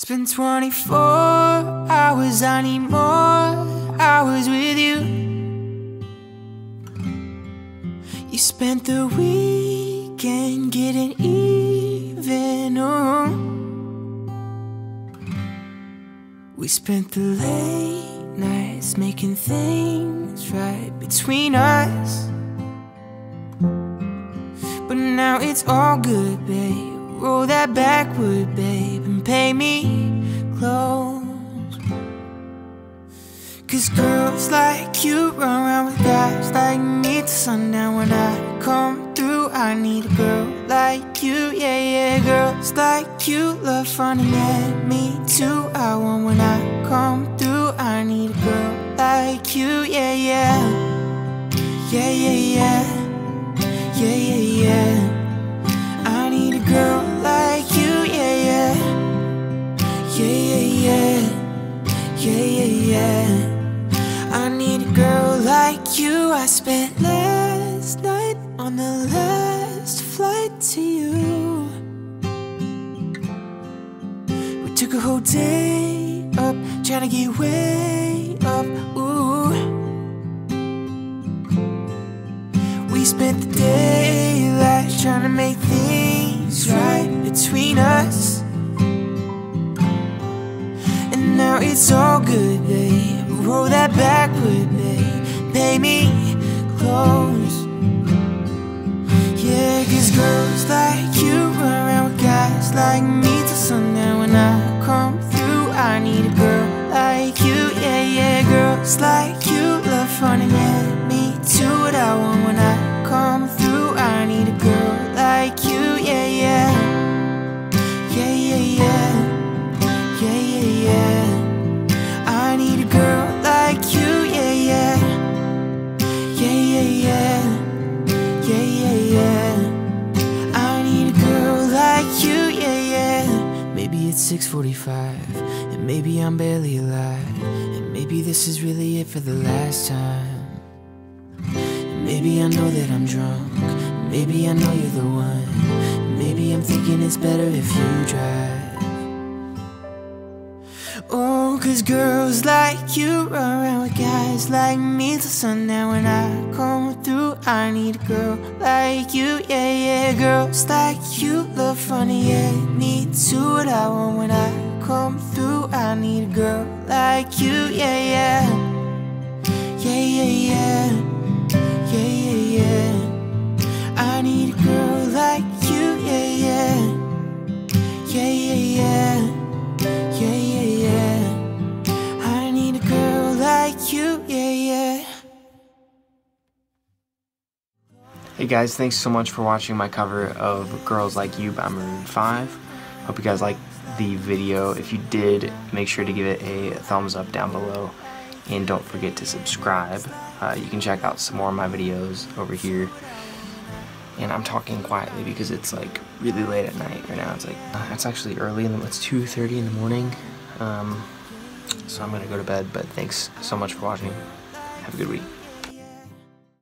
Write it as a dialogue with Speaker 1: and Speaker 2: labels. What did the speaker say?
Speaker 1: It's been 24 hours, I need more hours with you. You spent the weekend getting even. Oh. We spent the late nights making things right between us. But now it's all good, babe. Roll that Backwood, babe, me close. Cause girls like you run around with guys like me till sundown. When I come through, I need a girl like you, yeah, yeah. Girls like you love and yeah, me too. I want when I come through, I need a girl like you, yeah. Yeah, yeah, yeah. Yeah, yeah. Yeah, yeah. I need a girl like you. I spent last night on the last flight to you. We took a whole day up, trying to get way up. Ooh. We spent the daylight trying to make things right between us. It's all good, babe. Roll that Backwood, babe. Pay me close. Yeah, cause girls like you run around with guys like me till sundown. When I come through, I need a girl like you. Yeah, yeah, girls like you 6:45, and maybe I'm barely alive, and maybe this is really it for the last time. And maybe I know that I'm drunk. Maybe I know you're the one. Maybe I'm thinking it's better if you drive. Oh, cause girls like you run around with guys like me till sundown. When I come through, I need a girl like you. Yeah, yeah, girls like you love funny. Yeah, me too. What I want when I come through, I need a girl like you. Yeah, yeah. Yeah, yeah, yeah. Yeah, yeah, yeah. I need a girl like you. Yeah, yeah. Yeah, yeah, yeah. Yeah, yeah, yeah. I need a girl like you, yeah, yeah.
Speaker 2: Hey guys, thanks so much for watching my cover of Girls Like You by Maroon 5. Hope you guys liked the video. If you did, make sure to give it a thumbs up down below. And don't forget to subscribe. Uh, you can check out some more of my videos over here. And I'm talking quietly because it's like really late at night right now. It's like, uh, it's actually early, and it's 2.30 in the morning. Um, so I'm going to go to bed, but thanks so much for watching. Have a good week.